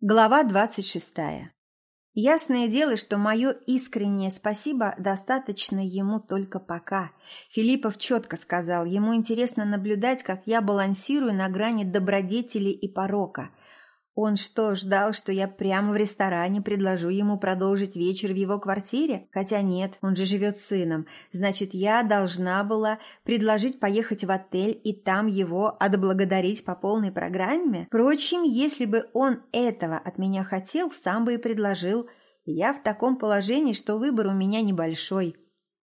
Глава двадцать шестая. Ясное дело, что мое искреннее спасибо достаточно ему только пока. Филиппов четко сказал, ему интересно наблюдать, как я балансирую на грани добродетели и порока. Он что, ждал, что я прямо в ресторане предложу ему продолжить вечер в его квартире? Хотя нет, он же живет с сыном. Значит, я должна была предложить поехать в отель и там его отблагодарить по полной программе? Впрочем, если бы он этого от меня хотел, сам бы и предложил. Я в таком положении, что выбор у меня небольшой.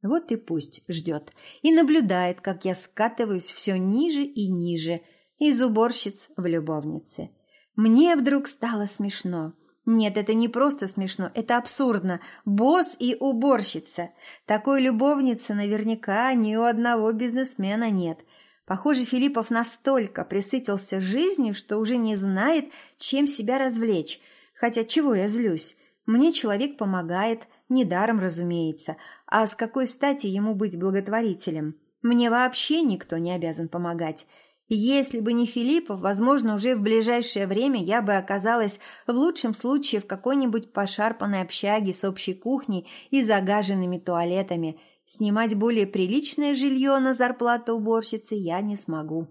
Вот и пусть ждет. И наблюдает, как я скатываюсь все ниже и ниже, из уборщиц в любовницы. Мне вдруг стало смешно. Нет, это не просто смешно, это абсурдно. Босс и уборщица. Такой любовницы наверняка ни у одного бизнесмена нет. Похоже, Филиппов настолько присытился жизнью, что уже не знает, чем себя развлечь. Хотя чего я злюсь? Мне человек помогает, недаром, разумеется. А с какой стати ему быть благотворителем? Мне вообще никто не обязан помогать. Если бы не Филиппов, возможно, уже в ближайшее время я бы оказалась в лучшем случае в какой-нибудь пошарпанной общаге с общей кухней и загаженными туалетами. Снимать более приличное жилье на зарплату уборщицы я не смогу.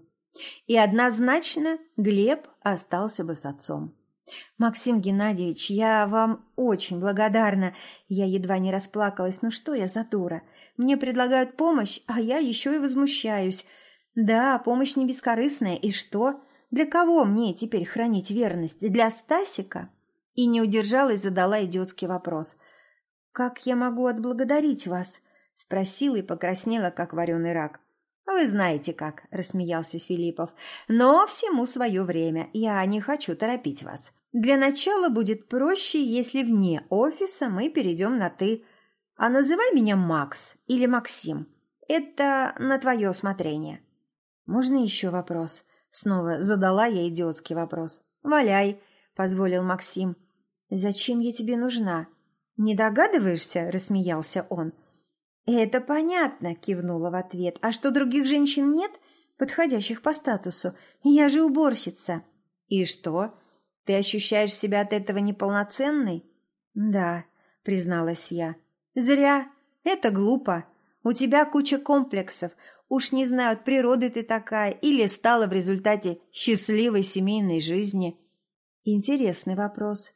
И однозначно Глеб остался бы с отцом. «Максим Геннадьевич, я вам очень благодарна. Я едва не расплакалась. Ну что я за дура? Мне предлагают помощь, а я еще и возмущаюсь. Да, помощь не бескорыстная. И что? Для кого мне теперь хранить верность? Для Стасика? И не удержалась, задала идиотский вопрос. «Как я могу отблагодарить вас?» Спросила и покраснела, как вареный рак. «Вы знаете как», – рассмеялся Филиппов. «Но всему свое время. Я не хочу торопить вас. Для начала будет проще, если вне офиса мы перейдем на «ты». А называй меня Макс или Максим. Это на твое усмотрение». «Можно еще вопрос?» Снова задала я идиотский вопрос. «Валяй», — позволил Максим. «Зачем я тебе нужна?» «Не догадываешься?» — рассмеялся он. «Это понятно», — кивнула в ответ. «А что, других женщин нет, подходящих по статусу? Я же уборщица». «И что? Ты ощущаешь себя от этого неполноценной?» «Да», — призналась я. «Зря. Это глупо. У тебя куча комплексов. Уж не знаю, от природы ты такая или стала в результате счастливой семейной жизни. Интересный вопрос.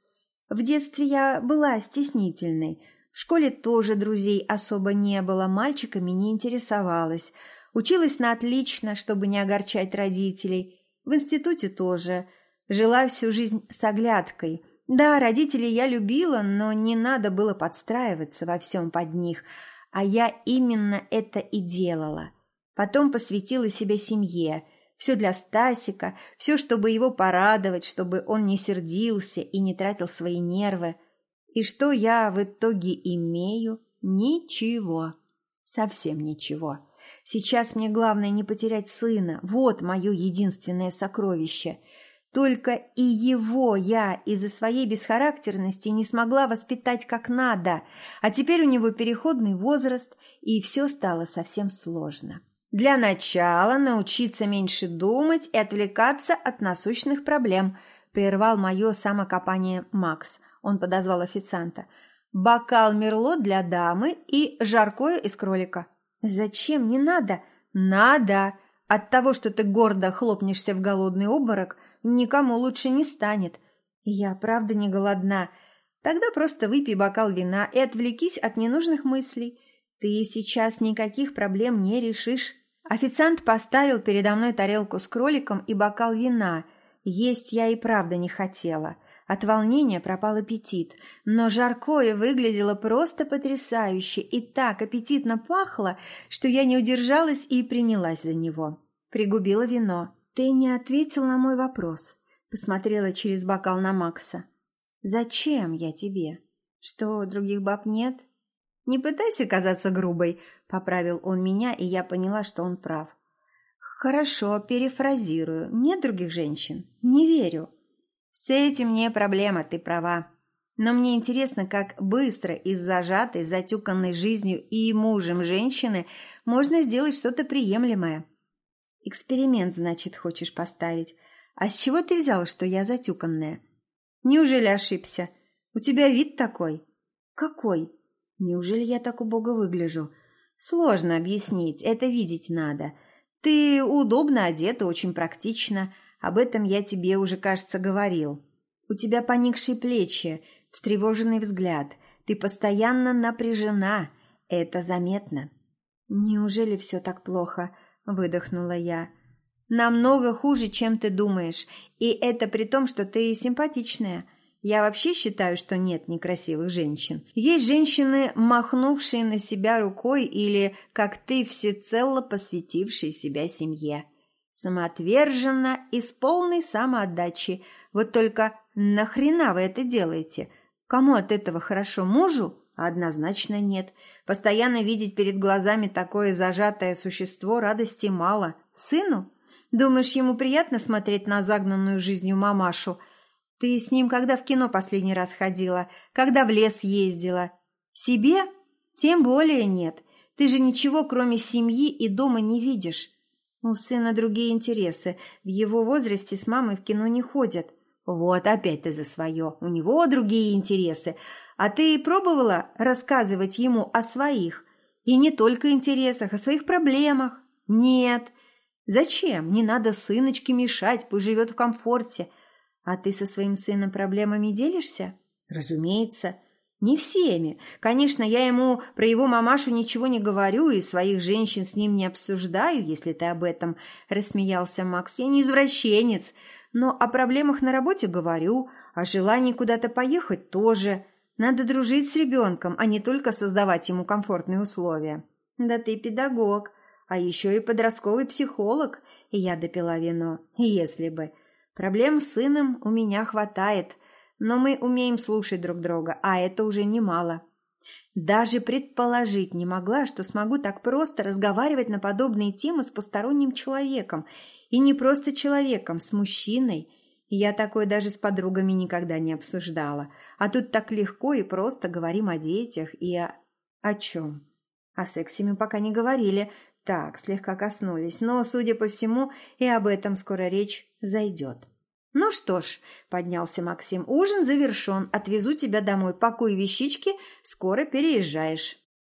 В детстве я была стеснительной. В школе тоже друзей особо не было, мальчиками не интересовалась. Училась на отлично, чтобы не огорчать родителей. В институте тоже. Жила всю жизнь с оглядкой. Да, родителей я любила, но не надо было подстраиваться во всем под них. А я именно это и делала. Потом посвятила себя семье. Все для Стасика, все, чтобы его порадовать, чтобы он не сердился и не тратил свои нервы. И что я в итоге имею? Ничего. Совсем ничего. Сейчас мне главное не потерять сына. Вот мое единственное сокровище. Только и его я из-за своей бесхарактерности не смогла воспитать как надо, а теперь у него переходный возраст, и все стало совсем сложно. Для начала научиться меньше думать и отвлекаться от насущных проблем, прервал мое самокопание Макс. Он подозвал официанта. Бокал мерло для дамы и жаркое из кролика. Зачем? Не надо. Надо. От того, что ты гордо хлопнешься в голодный обморок, никому лучше не станет. Я правда не голодна. Тогда просто выпей бокал вина и отвлекись от ненужных мыслей. Ты сейчас никаких проблем не решишь. Официант поставил передо мной тарелку с кроликом и бокал вина. Есть я и правда не хотела. От волнения пропал аппетит, но жаркое выглядело просто потрясающе и так аппетитно пахло, что я не удержалась и принялась за него. Пригубила вино. «Ты не ответил на мой вопрос», — посмотрела через бокал на Макса. «Зачем я тебе? Что, других баб нет?» «Не пытайся казаться грубой», — поправил он меня, и я поняла, что он прав. «Хорошо, перефразирую. Нет других женщин? Не верю». «С этим не проблема, ты права. Но мне интересно, как быстро из зажатой, затюканной жизнью и мужем женщины можно сделать что-то приемлемое». «Эксперимент, значит, хочешь поставить. А с чего ты взял, что я затюканная?» Неужели ошибся? У тебя вид такой. Какой? Неужели я так убого выгляжу? Сложно объяснить, это видеть надо. Ты удобно одета, очень практично. Об этом я тебе уже, кажется, говорил. У тебя поникшие плечи, встревоженный взгляд. Ты постоянно напряжена. Это заметно. Неужели все так плохо? Выдохнула я. Намного хуже, чем ты думаешь. И это при том, что ты симпатичная. Я вообще считаю, что нет некрасивых женщин. Есть женщины, махнувшие на себя рукой или, как ты, всецело посвятившие себя семье. Самоотверженно и с полной самоотдачей. Вот только нахрена вы это делаете? Кому от этого хорошо? Мужу? Однозначно нет. Постоянно видеть перед глазами такое зажатое существо радости мало. Сыну? Думаешь, ему приятно смотреть на загнанную жизнью мамашу – ты с ним когда в кино последний раз ходила? Когда в лес ездила? Себе? Тем более нет. Ты же ничего, кроме семьи и дома, не видишь. У сына другие интересы. В его возрасте с мамой в кино не ходят. Вот опять ты за свое. У него другие интересы. А ты пробовала рассказывать ему о своих? И не только интересах, о своих проблемах? Нет. Зачем? Не надо сыночке мешать, пусть живет в комфорте. А ты со своим сыном проблемами делишься? Разумеется. Не всеми. Конечно, я ему про его мамашу ничего не говорю и своих женщин с ним не обсуждаю, если ты об этом, рассмеялся Макс. Я не извращенец, но о проблемах на работе говорю, о желании куда-то поехать тоже. Надо дружить с ребенком, а не только создавать ему комфортные условия. Да ты педагог, а еще и подростковый психолог. И я допила вино. Если бы. Проблем с сыном у меня хватает, но мы умеем слушать друг друга, а это уже немало. Даже предположить не могла, что смогу так просто разговаривать на подобные темы с посторонним человеком. И не просто человеком, с мужчиной. Я такое даже с подругами никогда не обсуждала. А тут так легко и просто говорим о детях и о... О чем? О сексе мы пока не говорили. Так, слегка коснулись. Но, судя по всему, и об этом скоро речь зайдет. «Ну что ж», — поднялся Максим, — «ужин завершен. Отвезу тебя домой. Пакуй вещички, скоро переезжаешь».